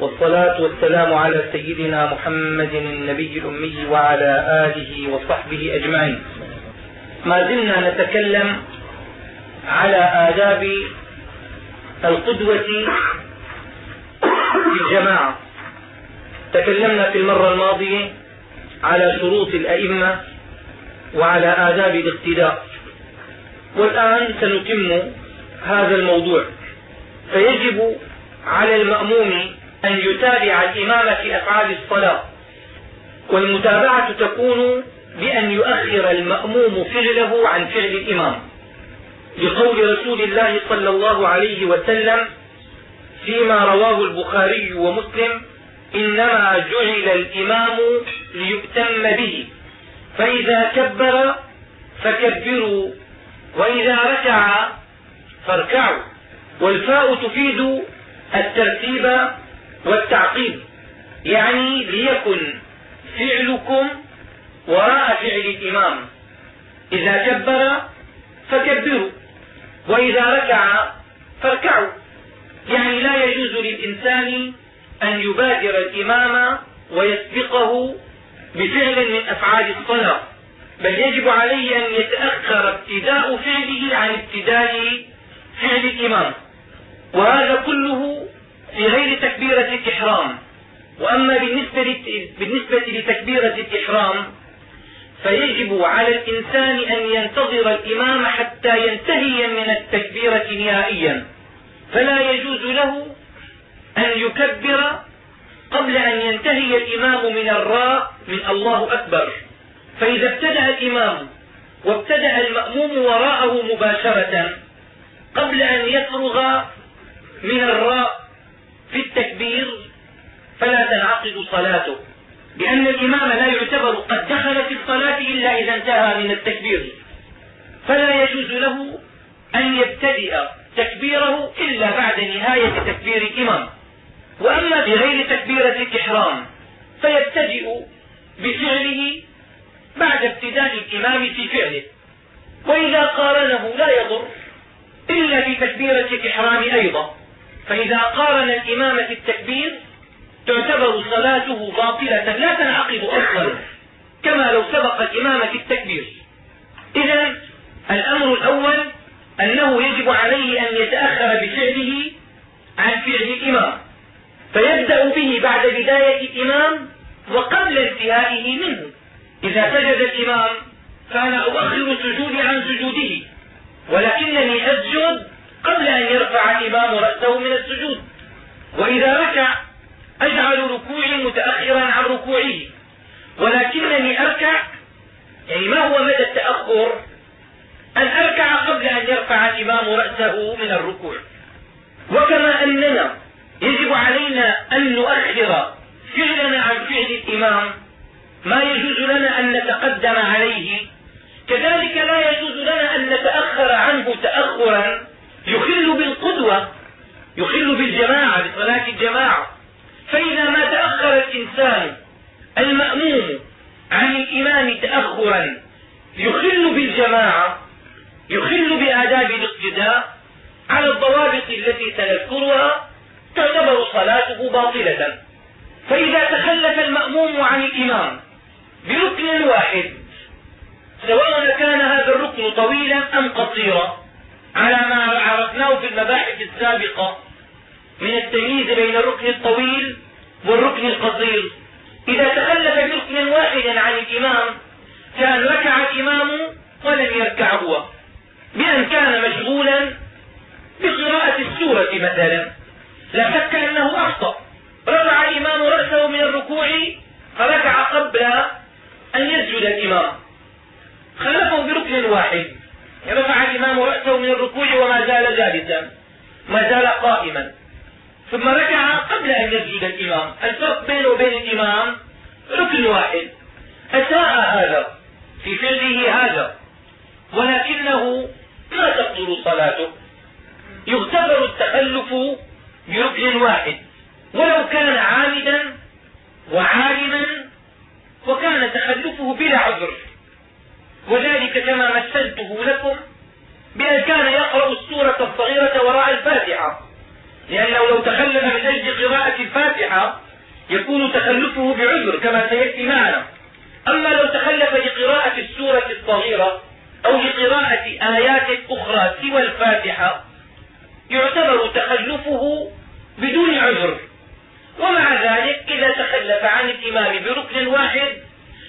والصلاة والسلام على سيدنا محمد النبي الأمي وعلى آله وصحبه أجمعين. ما زلنا نتكلم على آداب القدوة في الجماعة. تكلمنا في المرة الماضية على شروط الأئمة وعلى آداب الاقتداء. والآن سنتم هذا الموضوع. فيجب على المأموم أن يتابع الإمام في أفعال الصلاة. والمتابعة تكون بأن يؤخر المأموم فعله عن فعل الإمام. لقول رسول الله صلى الله عليه وسلم فيما رواه البخاري ومسلم إنما جعل الإمام ليؤتم به فإذا كبر فكبروا وإذا ركع فاركعوا. والفاء تفيد الترتيب والتعقيب يعني ليكن فعلكم وراء فعل الإمام. إذا كبر فكبروا وإذا ركع فاركعوا. يعني لا يجوز للإنسان أن يبادر الإمام ويسبقه بفعل من أفعال الصلاة. بل يجب عليه أن يتأخر ابتداء فعله عن ابتداء فعل الإمام. وهذا كله في غير تكبيرة الإحرام. وأما بالنسبة, بالنسبة لتكبيرة الإحرام فيجب على الإنسان أن ينتظر الإمام حتى ينتهي من التكبيرة نهائيا. فلا يجوز له أن يكبر قبل أن ينتهي الإمام من الراء من الله أكبر. فإذا ابتدأ الإمام وابتدأ المأموم وراءه مباشرة قبل أن يفرغ من الراء في التكبير فلا تنعقد صلاته لأن الإمام لا يعتبر قد دخل في الصلاة إلا إذا انتهى من التكبير. فلا يجوز له أن يبتدئ تكبيره إلا بعد نهاية تكبير الإمام. وأما بغير تكبيرة الإحرام فيبتدئ بفعله بعد ابتداء الإمام في فعله. وإذا قارنه لا يضر إلا في تكبيرة الإحرام أيضا. فإذا قارن الإمام في التكبير تعتبر صلاته باطلة لا تنعقد أصلا كما لو سبق الإمام في التكبير. إذا الأمر الأول أنه يجب عليه أن يتأخر بفعله عن فعل الإمام. فيبدأ به بعد بداية الإمام وقبل انتهائه منه. إذا سجد الإمام فأنا أؤخر سجودي عن سجوده ولكنني أسجد قبل أن يرفع الإمام رأسه من السجود. وإذا ركع أجعل ركوعي متأخرا عن ركوعه. ولكنني أركع يعني ما هو مدى التأخر؟ أن أركع قبل أن يرفع الإمام رأسه من الركوع. وكما أننا يجب علينا أن نؤخر فعلنا عن فعل الإمام ما يجوز لنا أن نتقدم عليه. كذلك لا يجوز لنا أن نتأخر عنه تأخرا. يخل بالقدوة يخل بالجماعة بصلاة الجماعة. فإذا ما تأخر الإنسان المأموم عن الإمام تأخرا يخل بالجماعة يخل بآداب الاقتداء على الضوابط التي سنذكرها تعتبر صلاته باطلة. فإذا تخلف المأموم عن الإمام بركن واحد سواء كان هذا الركن طويلا أم قصيرا على ما عرفناه في المباحث السابقة من التمييز بين الركن الطويل والركن القصير. إذا تخلف بركن واحد عن الإمام كان ركع الإمام ولم يركع هو. بأن كان مشغولا بقراءة السورة مثلا. لا شك أنه أخطأ. رفع الإمام رأسه من الركوع فركع قبل أن يسجد الإمام. خلفه بركن واحد. رفع الإمام رأسه من الركوع وما زال جالسا ما زال قائما. ثم ركع قبل أن يسجد الإمام. الفرق بينه وبين الإمام ركن واحد. أساء هذا في فعله هذا. ولكنه ما تبطل صلاته. يغتبر التخلف بركن واحد. ولو كان عامدا وعالما وكان تخلفه بلا عذر. وذلك كما مثلته لكم بأن كان يقرأ السورة الصغيرة وراء الفاتحة. لأنه لو تخلف من أجل قراءة الفاتحة يكون تخلفه بعذر كما سيأتي معنا. أما لو تخلف لقراءة السورة الصغيرة أو لقراءة آيات أخرى سوى الفاتحة يعتبر تخلفه بدون عذر. ومع ذلك إذا تخلف عن الإمام بركن واحد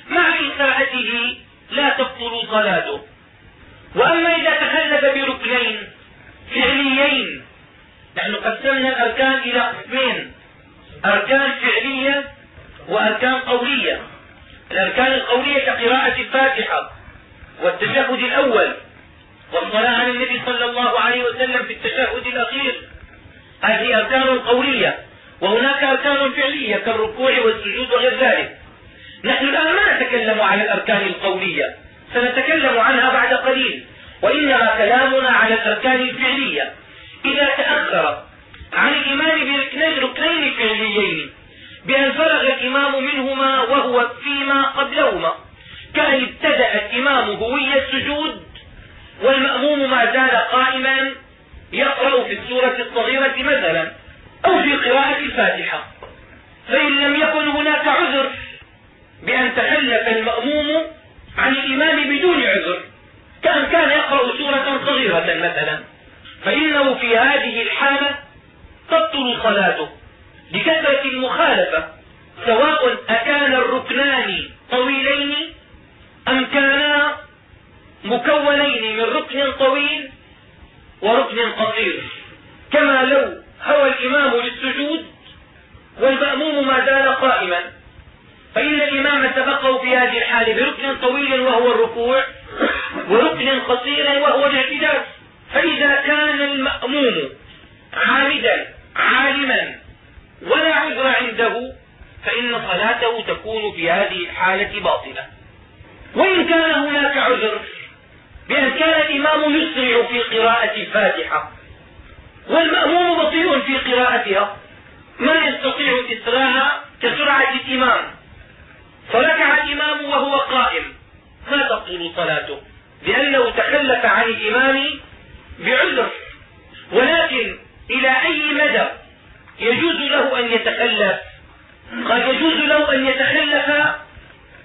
مع إساءته لا تبطل صلاته. وأما إذا تخلف بركنين فعليين نحن قسمنا الأركان إلى قسمين. أركان فعلية وأركان قولية. الأركان القولية كقراءة الفاتحة والتشهد الأول والصلاة على النبي صلى الله عليه وسلم في التشهد الأخير. هذه أركان قولية وهناك أركان فعلية كالركوع والسجود وغير ذلك. نحن الآن ما نتكلم على الأركان القولية سنتكلم عنها بعد قليل وإنما كلامنا على الأركان الفعلية. إذا تأخر عن الإمام بركنين ركنين فعليين بأن فرغ الإمام منهما وهو فيما قبلهما كأن ابتدأ الإمام هوي السجود والمأموم ما زال قائما يقرأ في السورة الصغيرة مثلا أو في قراءة الفاتحة. فإن لم يكن هناك عذر بأن تخلف المأموم عن الإمام بدون عذر. كأن كان يقرأ سورة صغيرة مثلا. فإنه في هذه الحالة تبطل صلاته. لكثرة المخالفة سواء أكان الركنان طويلين أم كانا مكونين من ركن طويل وركن قصير. كما لو هوى الإمام للسجود والمأموم ما زال قائما. فإن الإمام سبقه في هذه الحالة بركن طويل وهو الركوع وركن قصير وهو الاعتدال فإذا كان المأموم عامدا عالما ولا عذر عنده فإن صلاته تكون في هذه الحالة باطلة. وإن كان هناك عذر بأن كان الإمام يسرع في قراءة الفاتحة والمأموم بطيء في قراءتها. ما يستطيع الإسراع كسرعة الإمام. فركع الإمام وهو قائم. ما تبطل صلاته. لأنه تخلف عن الإمام بعذر. ولكن إلى أي مدى يجوز له أن يتخلف؟ قد يجوز له أن يتخلف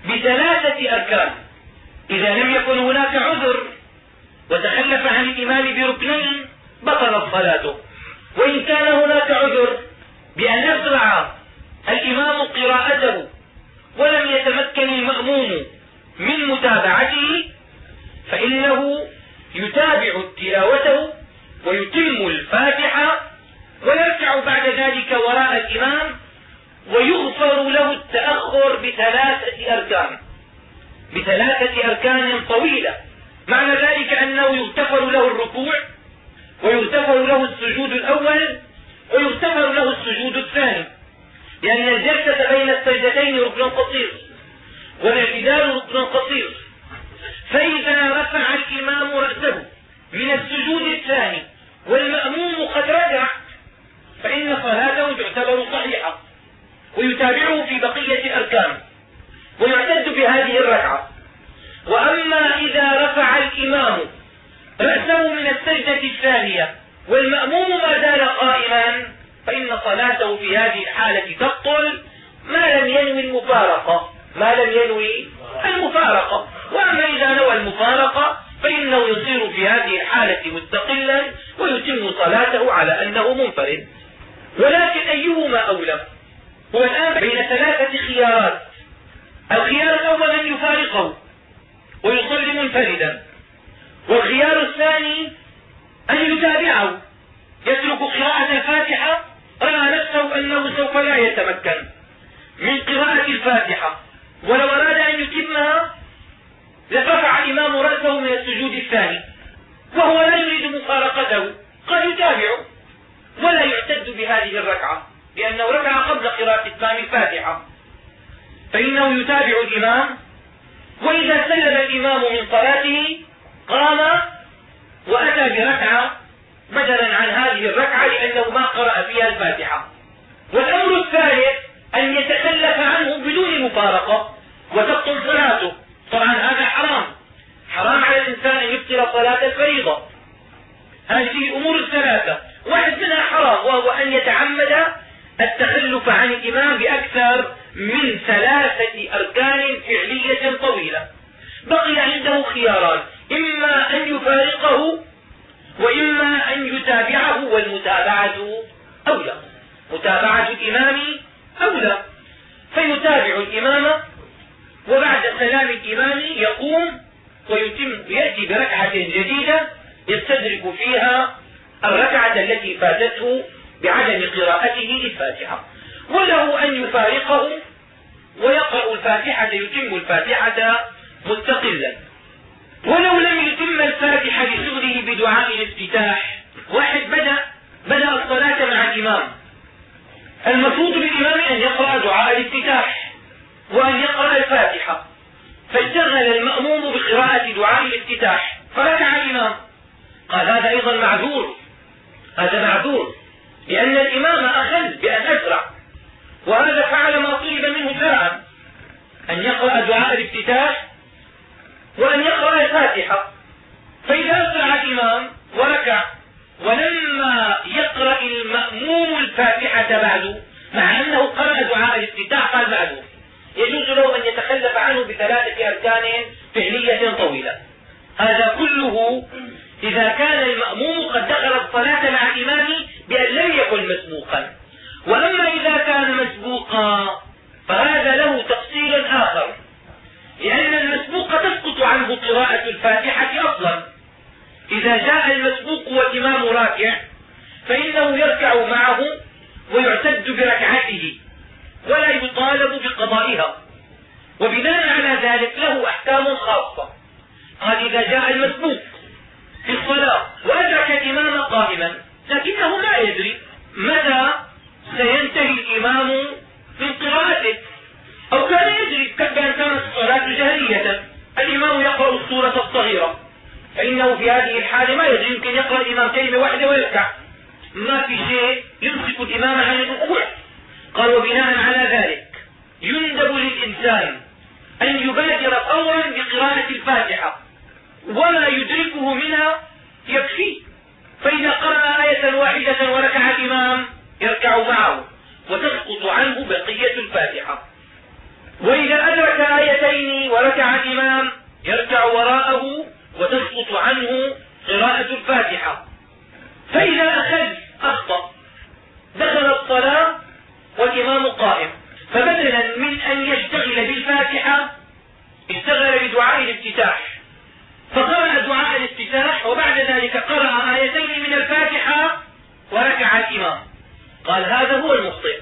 بثلاثة أركان. إذا لم يكن هناك عذر وتخلف عن الإمام بركنين بطلت صلاته. وإن كان هناك عذر بأن يسرع الإمام قراءته. ولم يتمكن المأموم من متابعته فإنه يتابع تلاوته ويتم الفاتحة ويركع بعد ذلك وراء الإمام ويغفر له التأخر بثلاثة أركان. بثلاثة أركان طويلة. معنى ذلك أنه يغتفر له الركوع ويغتفر له السجود الأول ويغتفر له السجود بين السجدتين ركن قصير والاعتدال ركن قصير. فإذا رفع الإمام رأسه من السجود الثاني والمأموم قد رجع فإن صلاته تعتبر صحيحة ويتابعه في بقية الأركان ويعتد بهذه الركعة. وأما إذا رفع الإمام رأسه من السجدة الثانية والمأموم ما زال قائما فإن صلاته في هذه الحالة تبطل ما لم ينوي المفارقة ما لم ينوي المفارقة. وأما إذا نوى المفارقة فإنه يصير في هذه الحالة مستقلا ويتم صلاته على أنه منفرد. ولكن أيهما أولى؟ هو الآن بين ثلاثة خيارات. الخيار الأول أن يفارقه ويصلي منفردا. والخيار الثاني أن يتابعه. يترك قراءة الفاتحة رأى نفسه أنه سوف لا يتمكن. الفاتحة. ولو أراد أن يتمها لرفع الإمام رأسه من السجود الثاني. وهو لا يريد مفارقته قد يتابعه ولا يعتد بهذه الركعة لأنه ركع قبل قراءة إتمام الفاتحة. فإنه يتابع الإمام وإذا سلم الإمام من صلاته قام وأتى بركعة بدلا عن هذه الركعة لأنه ما قرأ فيها الفاتحة. والأمر الثالث أن يتخلف عنه بدون مفارقة وتبطل صلاته. طبعا هذا حرام. حرام على الإنسان أن يبطل صلاة الفريضة. هذه الأمور الثلاثة. واحد منها حرام وهو أن يتعمد التخلف عن الإمام بأكثر من ثلاثة أركان فعلية طويلة. بقي عنده خياران. إما أن يفارقه وإما أن يتابعه والمتابعة أولى. متابعة الإمام أولى فيتابع الإمام وبعد سلام الإمام يقوم ويتم يأتي بركعة جديدة يستدرك فيها الركعة التي فاتته بعدم قراءته للفاتحة. وله أن يفارقه ويقرأ الفاتحة يتم الفاتحة مستقلا. ولو لم يتم الفاتحة لشغله بدعاء الافتتاح واحد بدأ بدأ الصلاة مع الإمام. المفروض بالإمام أن يقرأ دعاء الافتتاح وأن يقرأ الفاتحة. فاشتغل المأموم بقراءة دعاء الافتتاح. فركع الإمام. قال هذا أيضا معذور. هذا معذور. لأن الإمام أخذ بأن أسرع. وهذا فعل ما طلب منه شرعا أن يقرأ دعاء الافتتاح وأن يقرأ الفاتحة. فإذا أسرع الإمام وركع ولما يقرأ المأموم الفاتحة بعد مع أنه قرأ دعاء الافتتاح قال بعده يجوز له أن يتخلف عنه بثلاثة أركان فعلية طويلة. هذا كله إذا كان المأموم قد دخل الصلاة مع الإمام بأن لم يكن مسبوقا. وأما إذا كان مسبوقا فهذا له تفصيل آخر. لأن المسبوق تسقط عنه قراءة الفاتحة أصلا. إذا جاء المسبوق والإمام راكع فإنه يركع معه ويعتد بركعته ولا يطالب بقضائها. وبناء على ذلك له أحكام خاصة. قال إذا جاء المسبوق في الصلاة وأدرك الإمام قائما لكنه لا يدري متى سينتهي الإمام من قراءته. أو كان يدري كان كانت الصلاة جهرية الإمام يقرأ السورة الصغيرة. فإنه في هذه الحالة ما يدري يمكن يقرأ الإمام كلمة واحدة ويركع. ما في شيء يمسك الإمام عن الركوع قال وبناء على ذلك يندب للإنسان أن يبادر فورا بقراءة الفاتحة وما يدركه منها يكفيه فإذا قرأ آية واحدة وركع الإمام يركع معه وتسقط عنه بقية الفاتحة. وإذا أدرك آيتين وركع الإمام يركع وراءه وتسقط عنه قراءة الفاتحة. فإذا أخذ أخطأ دخل الصلاة والإمام قائم. فبدلا من أن يشتغل بالفاتحة اشتغل بدعاء الافتتاح. فقرأ دعاء الافتتاح وبعد ذلك قرأ آيتين من الفاتحة وركع الإمام. قال هذا هو المخطئ.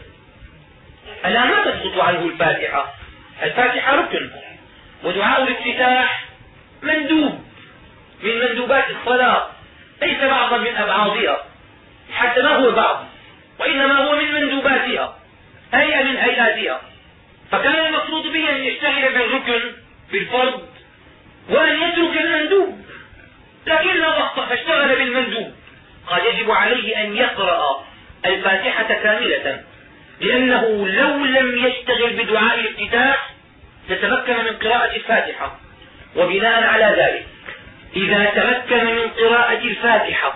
الآن ما تسقط عنه الفاتحة؟ الفاتحة ركن. ودعاء الافتتاح مندوب. من مندوبات الصلاة. ليس بعضا من أبعاضها حتى ما هو بعض وإنما هو من مندوباتها هيئة من هيئاتها. فكان المقصود به أن يشتغل بالركن بالفرض وأن يترك المندوب. لكنه أخطأ فاشتغل بالمندوب. قال يجب عليه أن يقرأ الفاتحة كاملة لأنه لو لم يشتغل بدعاء الافتتاح لتمكن من قراءة الفاتحة وبناء على ذلك. إذا تمكن من قراءة الفاتحة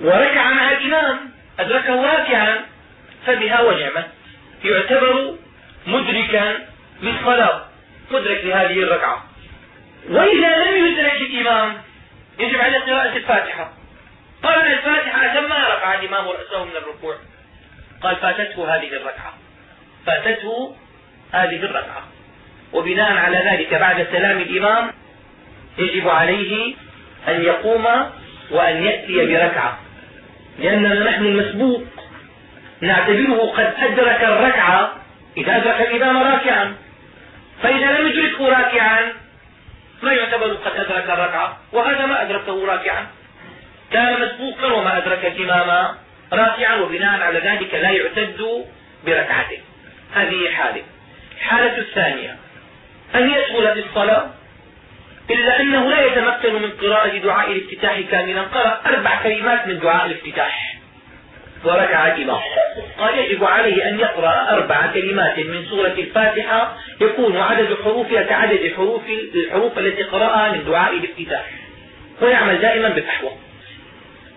وركع مع الإمام أدركه راكعا فبها ونعمت يعتبر مدركا للصلاة مدرك لهذه الركعة. وإذا لم يدرك الإمام يجب عليه قراءة الفاتحة. قرأ الفاتحة ثم رفع الإمام رأسه من الركوع. قال فاتته هذه الركعة. فاتته هذه الركعة. وبناء على ذلك بعد سلام الإمام يجب عليه أن يقوم وأن يأتي بركعة. لأننا نحن المسبوق. نعتبره قد أدرك الركعة إذا أدرك الإمام راكعا. فإذا لم يدركه راكعا ما يعتبر قد أدرك الركعة؟ وهذا ما أدركه راكعا. كان مسبوقا وما أدرك الإمام راكعا وبناء على ذلك لا يعتد بركعته. هذه حالة. الحالة الثانية أن يدخل في الصلاة إلا أنه لا يتمكن من قراءة دعاء الافتتاح كاملا. قرأ أربع كلمات من دعاء الافتتاح. وركع الإمام قال يجب عليه أن يقرأ أربع كلمات من سورة الفاتحة. يكون عدد حروفها كعدد حروف الحروف التي قرأها من دعاء الافتتاح. ويعمل دائما بالفحوى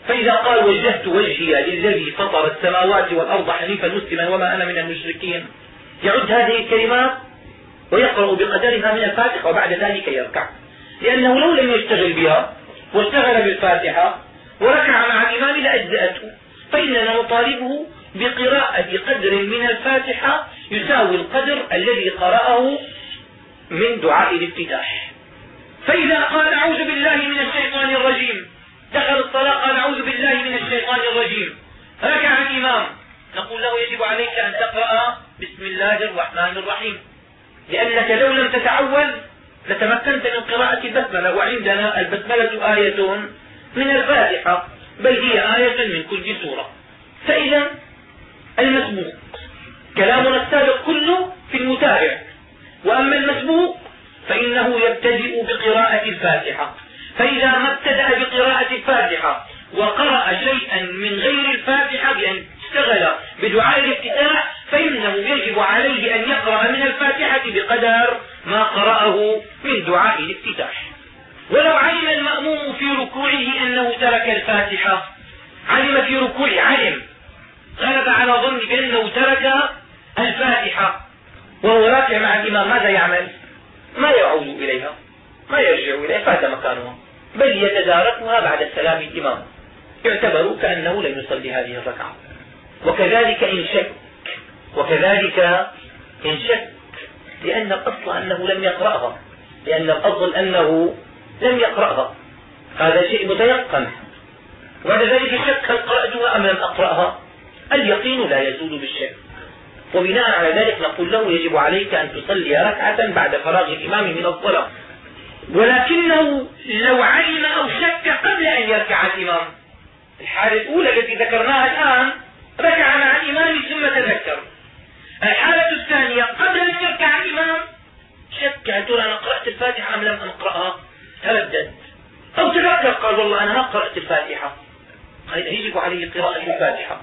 فإذا قال وجهت وجهي للذي فطر السماوات والأرض حنيفا مسلما وما أنا من المشركين. يعد هذه الكلمات ويقرأ بقدرها من الفاتحة وبعد ذلك يركع. لأنه لو لم يشتغل بها واشتغل بالفاتحة وركع مع الإمام لأجزأته فإننا نطالبه بقراءة قدر من الفاتحة يساوي القدر الذي قرأه من دعاء الافتتاح. فإذا قال أعوذ بالله من الشيطان الرجيم دخل الصلاة قال أعوذ بالله من الشيطان الرجيم ركع الإمام. نقول له يجب عليك أن تقرأ بسم الله الرحمن الرحيم لأنك لو لم تتعود لتمكنت من قراءة البسملة وعندنا البسملة آية من الفاتحة بل هي آية من كل سورة. فإذا المسبوق كلامنا السابق كله في المتابع. وأما المسبوق فإنه يبتدئ بقراءة الفاتحة. فإذا ما ابتدأ بقراءة الفاتحة وقرأ شيئا من غير الفاتحة بأن اشتغل بدعاء الافتتاح فإنه يجب عليه أن يقرأ من الفاتحة بقدر ما قرأه من دعاء الافتتاح. ولو علم المأموم في ركوعه أنه ترك الفاتحة علم في ركوعه علم غلب على ظن بأنه ترك الفاتحة وهو راكع مع الإمام ماذا يعمل؟ ما يعود إليها ما يرجع إليها فات مكانها. بل يتداركها بعد سلام الإمام. يعتبر كأنه لم يصلي هذه الركعة. وكذلك إن شك وكذلك إن شك لأن الأصل أنه لم يقرأها. لأن الأصل أنه لم يقرأها. هذا شيء متيقن. وبعد ذلك شك هل قرأتها أم لم أقرأها. اليقين لا يزول بالشك. وبناء على ذلك نقول له يجب عليك أن تصلي ركعة بعد فراغ الإمام من الصلاة ولكنه لو علم أو شك قبل أن يركع الإمام. الحالة الأولى التي ذكرناها الآن ركع مع الإمام ثم تذكر. الحالة الثانية قبل أن يركع الإمام شك هل ترى أنا قرأت الفاتحة أم لم أقرأها؟ تردد. أو تذكر قال والله أنا ما قرأت الفاتحة. يجب عليه قراءة الفاتحة.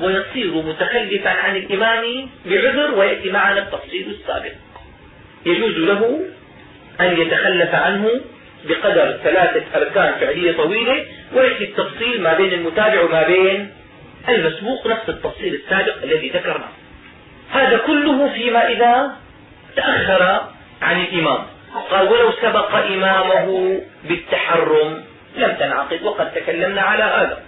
ويصير متخلفا عن الإمام بعذر ويأتي معنا التفصيل السابق. يجوز له أن يتخلف عنه بقدر ثلاثة أركان فعلية طويلة ويأتي التفصيل ما بين المتابع وما بين المسبوق نفس التفصيل السابق الذي ذكرناه. هذا كله فيما إذا تأخر عن الإمام. قال ولو سبق إمامه بالتحرم. لم تنعقد وقد تكلمنا على هذا.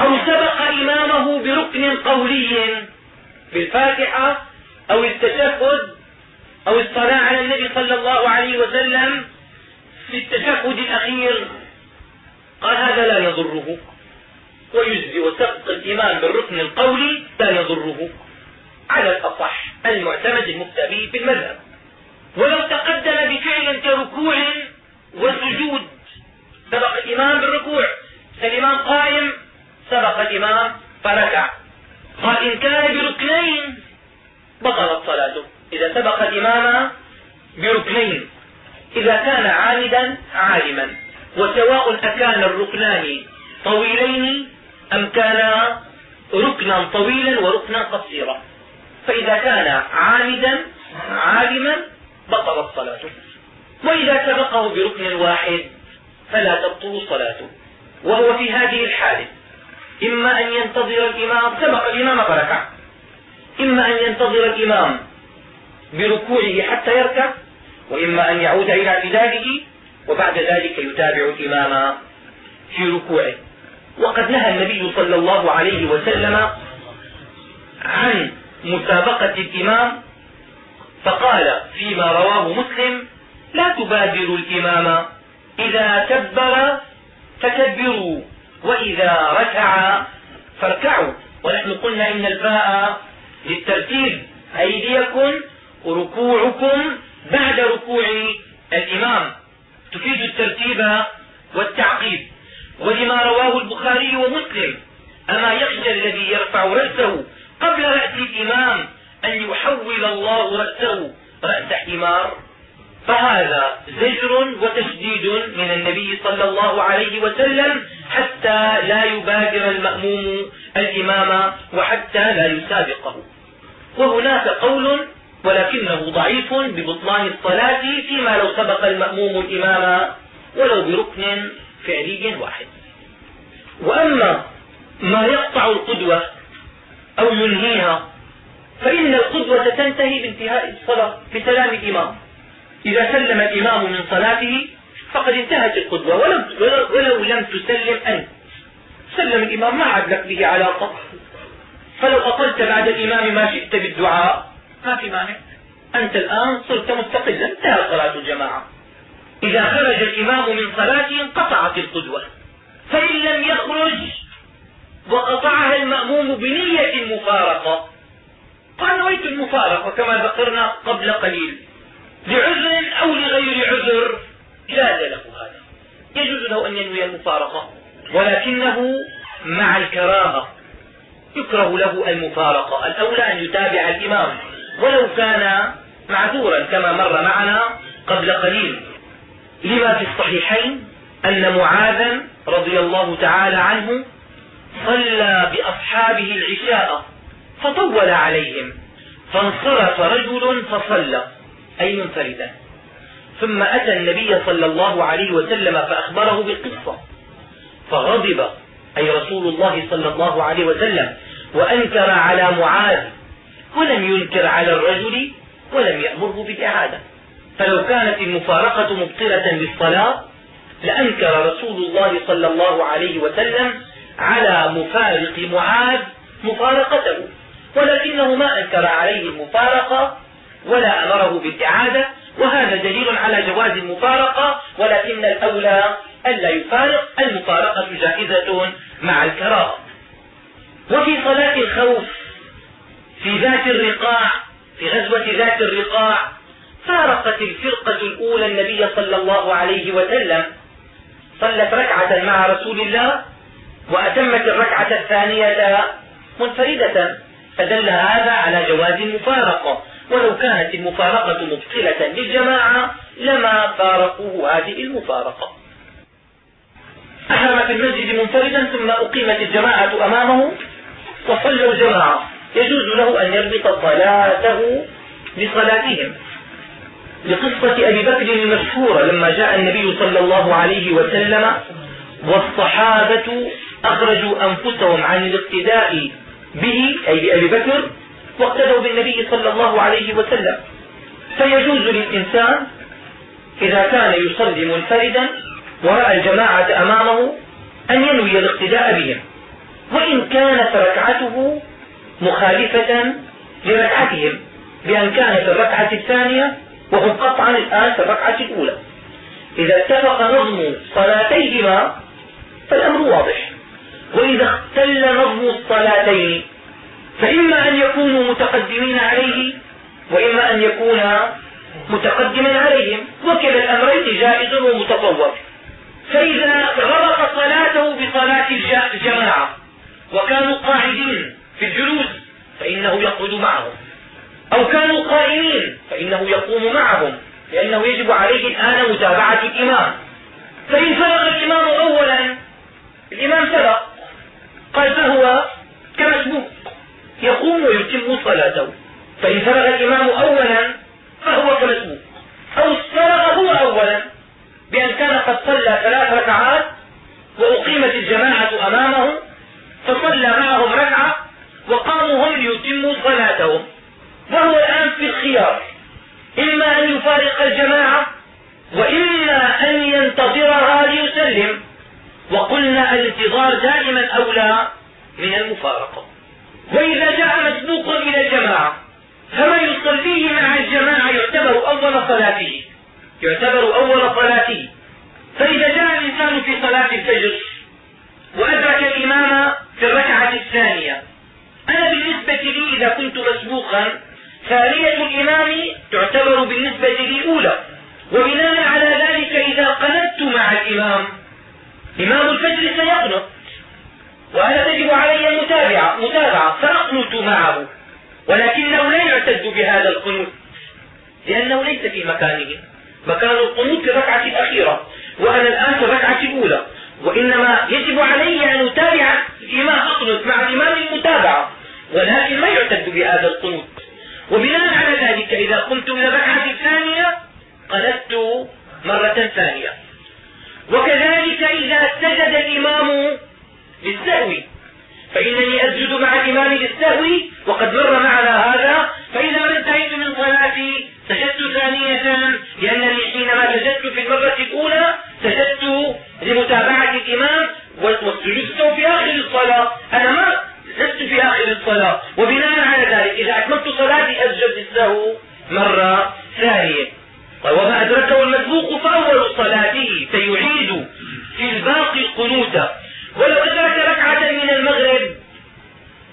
أو سبق إمامه بركن قولي بالفاتحة أو التشهد أو الصلاة على النبي صلى الله عليه وسلم في التشهد الأخير. قال هذا لا يضره ويجزي سقط الإمام بالركن القولي لا يضره على الأصح المعتمد المفتى به في المذهب. ولو تقدم بفعل كركوع وسجود سبق الإمام بالركوع الإمام قائم سبق الإمام فركع. قال إن كان بركنين بطلت صلاته. إذا سبق الإمام بركنين إذا كان عامدا عالما. وسواء أكان الركنان طويلين أم كانا ركنا طويلا وركنا قصيرا. فإذا كان عامدا عالما بطلت صلاته وإذا سبقه بركن واحد فلا تبطل صلاته وهو في هذه الحالة إما أن ينتظر الإمام سبق الإمام فركع إما أن ينتظر الإمام بركوعه حتى يركع وإما أن يعود إلى اعتداله وبعد ذلك يتابع الإمام في ركوعه. وقد نهى النبي صلى الله عليه وسلم عن مسابقة الإمام فقال فيما رواه مسلم لا تبادروا الإمام إذا كبر فكبروا وإذا ركع فاركعوا. ونحن قلنا إن الفاء للترتيب أي ليكن ركوعكم بعد ركوع الإمام. تفيد الترتيب والتعقيب. ولما رواه البخاري ومسلم أما يخشى الذي يرفع رأسه قبل رأس الإمام أن يحول الله رأسه رأس حمار فهذا زجر وتشديد من النبي صلى الله عليه وسلم حتى لا يبادر المأموم الإمام وحتى لا يسابقه. وهناك قول ولكنه ضعيف ببطلان الصلاة فيما لو سبق المأموم الإمام ولو بركن فعلي واحد. وأما ما يقطع القدوة أو ينهيها فإن القدوة تنتهي بانتهاء الصلاة بسلام الإمام. إذا سلم الإمام من صلاته فقد انتهت القدوة ولو, ولو لم تسلم أنت. سلم الإمام ما عاد لك به علاقة. فلو أطلت بعد الإمام ما شئت بالدعاء ما في مانع. أنت الآن صرت مستقلا انتهى صلاة الجماعة. إذا خرج الإمام من صلاته انقطعت القدوة. فإن لم يخرج وقطعها المأموم بنية المفارقة. قال نويت المفارقة كما ذكرنا قبل قليل. لعذر أو لغير عذر جاز له هذا. يجوز له أن ينوي المفارقة ولكنه مع الكراهة يكره له المفارقة. الأولى أن يتابع الإمام ولو كان معذورا كما مر معنا قبل قليل. لما في الصحيحين أن معاذا رضي الله تعالى عنه صلى بأصحابه العشاء فطول عليهم فانصرف رجل فصلى أي منفردا ثم أتى النبي صلى الله عليه وسلم فأخبره بالقصة فغضب أي رسول الله صلى الله عليه وسلم وأنكر على معاذ ولم ينكر على الرجل ولم يأمره بالإعادة فلو كانت المفارقة مبطلة للصلاة لأنكر رسول الله صلى الله عليه وسلم على مفارق معاذ مفارقته ولكنه ما أنكر عليه المفارقة ولا أمره بالإعادة وهذا دليل على جواز المفارقة ولكن الأولى ألا يفارق المفارقة جائزة مع الكراهة وفي صلاة الخوف في ذات الرقاع في غزوة ذات الرقاع فارقت الفرقة الأولى النبي صلى الله عليه وسلم. صلت ركعة مع رسول الله وأتمت الركعة الثانية منفردة فدل هذا على جواز المفارقة. ولو كانت المفارقة مبطلة للجماعة لما فارقوه هذه المفارقة. أحرم في المسجد منفردا ثم أقيمت الجماعة أمامه وصلوا جماعة يجوز له أن يربط صلاته بصلاتهم. لقصة أبي بكر المشهورة لما جاء النبي صلى الله عليه وسلم والصحابة أخرجوا أنفسهم عن الاقتداء به أي بأبي بكر واقتدوا بالنبي صلى الله عليه وسلم. فيجوز للإنسان إذا كان يصلي منفردا ورأى الجماعة أمامه أن ينوي الاقتداء بهم. وإن كانت ركعته مخالفة لركعتهم بأن كانت الركعة الثانية وهم قطعا الآن في الركعة الأولى. إذا اتفق نظم صلاتيهما فالأمر واضح. وإذا اختل نظم الصلاتين فإما أن يكونوا متقدمين عليه وإما أن يكون متقدما عليهم. وكلا الأمرين جائز ومتصور فإذا ربط صلاته بصلاة الجماعة وكانوا قاعدين في الجلوس فإنه يقعد معهم. أو كانوا قائمين فإنه يقوم معهم لأنه يجب عليه الآن متابعة الإمام. فإن فرغ الإمام أولا الإمام سبق. قال فهو كمسبوق يقوم ويتم صلاته. فإن فرغ الإمام أولا فهو كمسبوق أو فرغ هو أولا بأن كان قد صلى ثلاث ركعات وأقيمت الجماعة أمامه فصلى معهم ركعة وقاموا هم ليتموا صلاتهم. وهو الآن في الخيار. إما أن يفارق الجماعة وإما أن ينتظرها ليسلم. وقلنا الانتظار دائما أولى من المفارقة. وإذا جاء مسبوق إلى الجماعة فما يصليه مع الجماعة يعتبر أول صلاته. يعتبر أول صلاته. فإذا جاء الإنسان في صلاة الفجر وأدرك الإمام في الركعة الثانية أنا بالنسبة لي إذا كنت مسبوقا ثانية الإمام تعتبر بالنسبة لي أولى. وبناء على ذلك إذا قنت مع الإمام إمام الفجر سيقنط وأنا تجب علي المتابعة؟ متابعة. فأقنت معه. ولكنه لا يعتد بهذا القنوت لأنه ليس في مكانه. مكان القنوت في الركعة الأخيرة. وأنا الآن في الركعة الأولى. وإنما يجب علي أن أتابع الإمام أقنت مع الإمام المتابعة. ولكن ما يعتد بهذا القنوت وبناء على ذلك إذا قمت إلى الركعة الثانية قلدت مرة ثانية. وكذلك إذا سجد الإمام للسهو فإنني أسجد مع الإمام للسهو وقد مر معنا هذا فإذا انتهيت من صلاتي سجدت ثانية لأنني حينما سجدت في المرة الأولى سجدت لمتابعة الإمام والسجود في آخر الصلاة. أنا ما لست في آخر الصلاة. وبناء على ذلك إذا أكملت صلاتي أسجد للسهو مرة ثانية. وما أدركه المسبوق فأول صلاته؟ سيعيد في الباقي القنوت. ولو أدرك ركعة من المغرب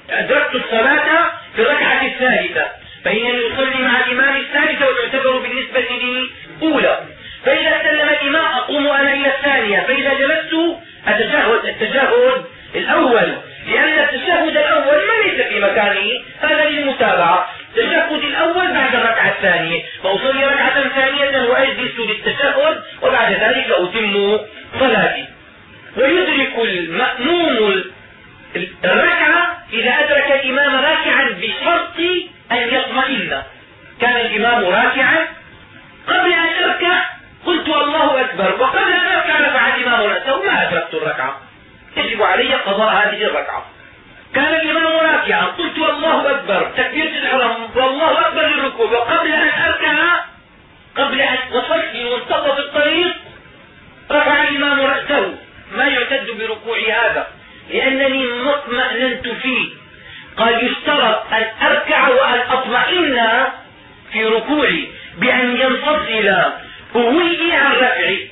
أدركت الصلاة في الركعة الثالثة. فإنني أصلي مع الإمام الثالثة وتعتبر بالنسبة لي أولى فإذا سلم الإمام أقوم أنا إلى الثانية. فإذا جلست التشهد التشهد الأول. لأن التشهد الأول ما ليس في مكانه هذا للمتابعة. الركعة الثانية. فأصلي ركعة ثانية وأجلس للتشهد وبعد ذلك أتم صلاتي. ويدرك المأموم الركعة إذا أدرك الإمام راكعا بشرط أن يطمئن. كان الإمام راكعا. قبل أن يركع قلت الله أكبر. وقبل أن يركع رفع الإمام رأسه ما أدركت الركعة يجب علي قضاء هذه الركعة. كان الإمام راكعا قلت الله أكبر تكبيرة الحرم والله أكبر للركوع. وقبل أن أركع قبل أن وصلت في منتصف الطريق رفع الإمام رأسه. ما يعتد بركوع هذا؟ لأنني ما اطمأننت فيه. قال يشترط أن أركع وأن أطمئن في ركوعي بأن ينفصل قوي عن رفعي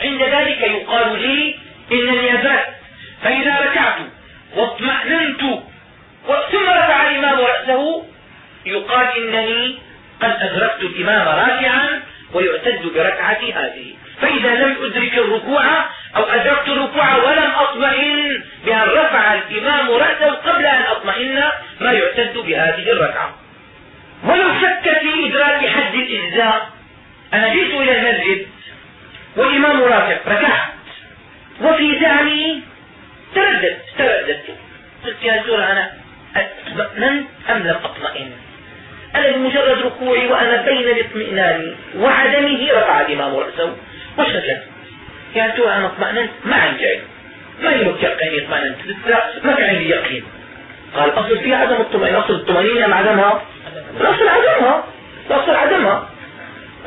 عند ذلك يقال لي إنني أزلت فإذا ركعت واطمأننت ثم رفع الإمام رأسه يقال إنني قد أدركت الإمام راكعا ويعتد بركعتي هذه. فإذا لم أدرك الركوع أو أدركت الركوع ولم أطمئن بأن رفع الإمام رأسه قبل أن أطمئن ما يعتد بهذه الركعة. ولو شك في إدراك حد الإجزاء أنا جئت إلى المسجد والإمام راكع ركعت. وفي ذهني ترددت ترددت قلت يا ترى أنا اطمأننت أم لم أطمئن أنا بمجرد ركوعي وأنا بين الاطمئنان وعدمه رفع الإمام رأسه وسجد. يا ترى أنا اطمأننت ما عندي علم ما يمكن يقين اطمأننت ما كان عندي يقين. قال أصل في عدم الطمأنينة أصل الطمأنينة أم عدمها. الأصل عدمها. الأصل عدمها.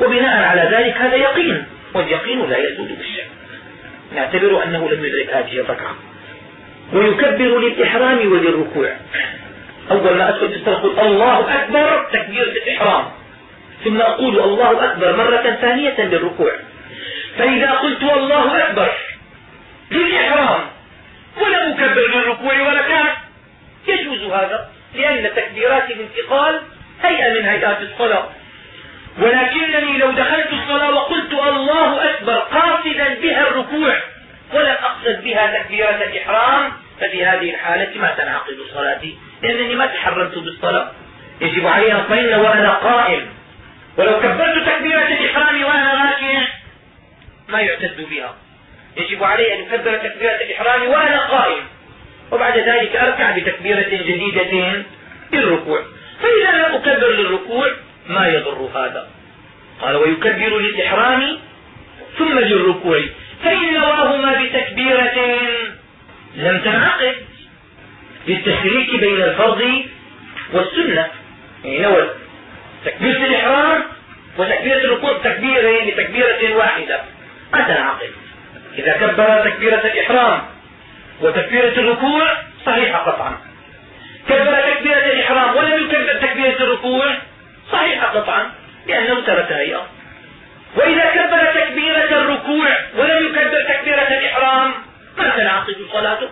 وبناء على ذلك هذا يقين واليقين لا يزول بالشك. نعتبر أنه لم يدرك هذه الركعة. ويكبر للإحرام وللركوع. أول ما أدخل في الصلاة الله أكبر تكبيرة الإحرام. ثم أقول الله أكبر مرة ثانية للركوع. فإذا قلت الله أكبر للإحرام ولم أكبر للركوع ولا كان. يجوز هذا لأن تكبيرات الانتقال هيئة من هيئات الصلاة. ولكنني لو دخلت الصلاة وقلت الله أكبر قاصدا بها الركوع ولم أقصد بها تكبيرة الإحرام ففي هذه الحالة ما تنعقد صلاتي لأنني ما تحرمت بالصلاة. يجب علي أن أطمئن وأنا قائم. ولو كبرت تكبيرة الإحرام وأنا راكع ما يعتد بها. يجب علي أن يكبر تكبيرة الإحرام وأنا قائم. وبعد ذلك أركع بتكبيرة جديدة للركوع. فإذا لم أكبر للركوع ما يضر هذا. قال ويكبر للإحرام ثم للركوع. فإن نواهما بتكبيرة. لم تنعقد للتشريك بين الفرض والسنة. يعني نوى تكبيرة الإحرام وتكبيرة الركوع تكبيرة لتكبيرة واحدة. ما تنعقد. إذا كبر تكبيرة الإحرام وتكبيرة الركوع صحيحة قطعا. كبر تكبيرة الإحرام ولم يكبر تكبيرة الركوع صحيحة قطعا لأنه ترك هيئة. وإذا كبر تكبيرة الركوع ولم يكبر تكبيرة الإحرام ما تنعقد صلاته؟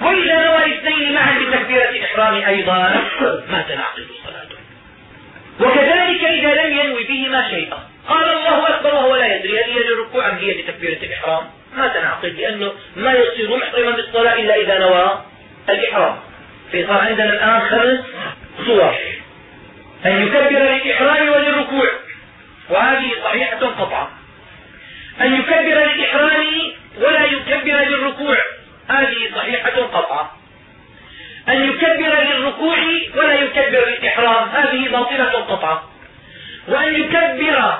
وإذا نوى الاثنين معا بتكبيرة الإحرام أيضا ما تنعقد صلاته؟ وكذلك إذا لم ينوي بهما شيئا قال الله أكبر وهو لا يدري هل هي للركوع أم هي لتكبيرة الإحرام؟ ما تنعقد لأنه ما يصير محرما بالصلاة إلا إذا نوى الإحرام. فصار عندنا الآن خمس صور. أن يكبر للإحرام وللركوع. وهذه صحيحة قطعا أن يكبر للإحرام ولا يكبر للركوع هذه صحيحة قطعا أن يكبر للركوع ولا يكبر للإحرام هذه باطلة قطعا وأن يكبر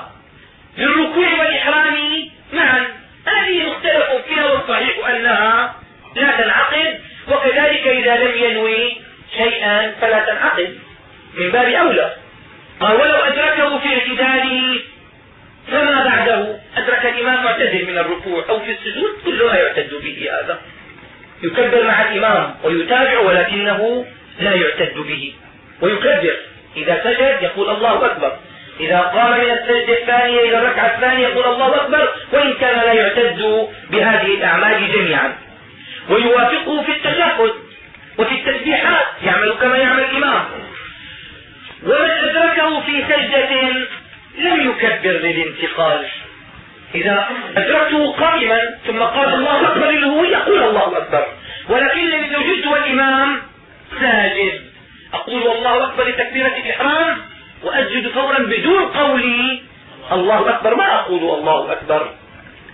للركوع والإحرام معا هذه مختلف فيها والصحيح أنها لا تنعقد وكذلك إذا لم ينوي شيئا فلا تنعقد. من باب أولى. قال ولو أدركه في اعتداله فما بعده؟ أدرك الإمام معتدل من الركوع أو في السجود؟ كلها يعتد به هذا. يكبر مع الإمام ويتابع ولكنه لا يعتد به. ويكبر. إذا سجد يقول الله أكبر. إذا قام من السجدة الثانية إلى الركعة الثانية يقول الله أكبر. وإن كان لا يعتد بهذه الأعمال جميعا. ويوافقه في التشهد وفي التسبيحات يعمل كما يعمل الإمام. ومن أدركه في سجدة لم يكبر للانتقال. إذا أدركته قائما ثم قال الله أكبر له يقول الله أكبر. ولكن إذا وجدت والإمام ساجد. أقول الله أكبر لتكبيرة الإحرام وأسجد فورا بدون قولي الله أكبر. ما أقول الله أكبر؟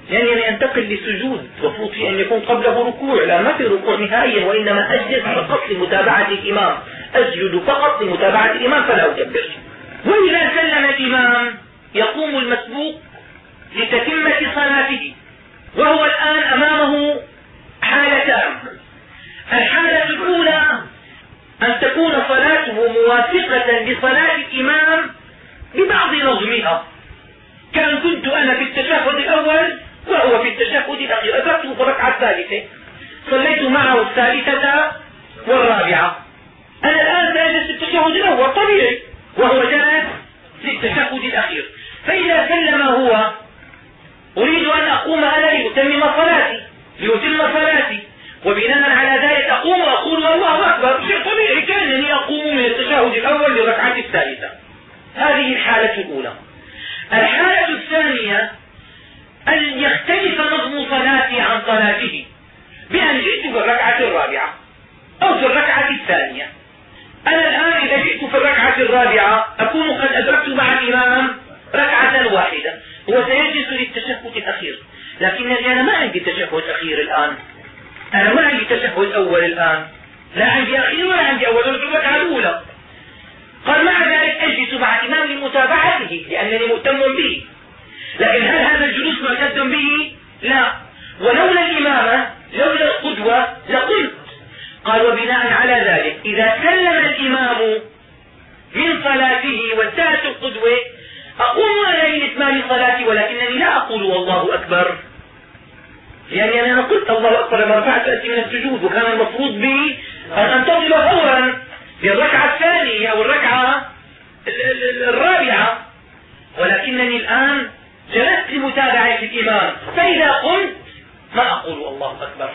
يعني أنتقل لسجود وفوت في أن يكون قبله ركوع. لا ما في ركوع نهائيا وإنما أسجد فقط لمتابعة الإمام. أسجد فقط لمتابعة الإمام فلا أكبر وإذا سلم الإمام يقوم المسبوق لتتمة صلاته وهو الآن أمامه حالتان. الحالة الأولى أن تكون صلاته موافقة لصلاة الإمام ببعض نظمها. كان كنت أنا في التشهد الأول وهو في التشهد الأخير. أدركته في الركعة الثالثة. صليت معه الثالثة والرابعة. أنا الآن سأجلس في التشهد الأول طبيعي. وهو جالس في التشهد الأخير. فإذا سلم هو أريد أن أقوم أنا لأتمم صلاتي. لأتم صلاتي. وبناء على ذلك أقوم وأقول الله أكبر. شيء طبيعي. كأنني أقوم من التشهد الأول للركعة الثالثة. هذه الحالة الأولى. الحالة الثانية أن يختلف نظم صلاتي عن صلاته. بأن جئت في الركعة الرابعة أو في الركعة الثانية أنا الآن إذا جئت في الركعة الرابعة أكون قد أدركت مع الإمام ركعة واحدة هو سيجلس للتشهد الأخير. لكنني أنا ما عندي تشهد أخير الآن. أنا ما عندي تشهد أول الآن. لا عندي أخير ولا عندي أول الركعة الأولى. قال مع ذلك أجلس مع الإمام لمتابعته لأنني مهتم به. لكن هل هذا الجلوس معتد به؟ لا. ولولا الإمامة لولا القدوة لقلت. قال وبناء على ذلك إذا سلم الإمام من صلاته وانتهت القدوة. أقوم أنا لإتمام صلاتي ولكنني لا أقول والله أكبر. يعني أنا قلت الله أكبر لما رفعت رأسي من السجود وكان المفروض بي أن أنتظر فورا في الثانية أو الركعة الرابعة. ولكنني الآن جلست لمتابعة الإمام. فإذا قمت ما أقول الله أكبر.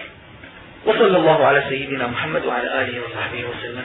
وصلى الله على سيدنا محمد وعلى آله وصحبه وسلم.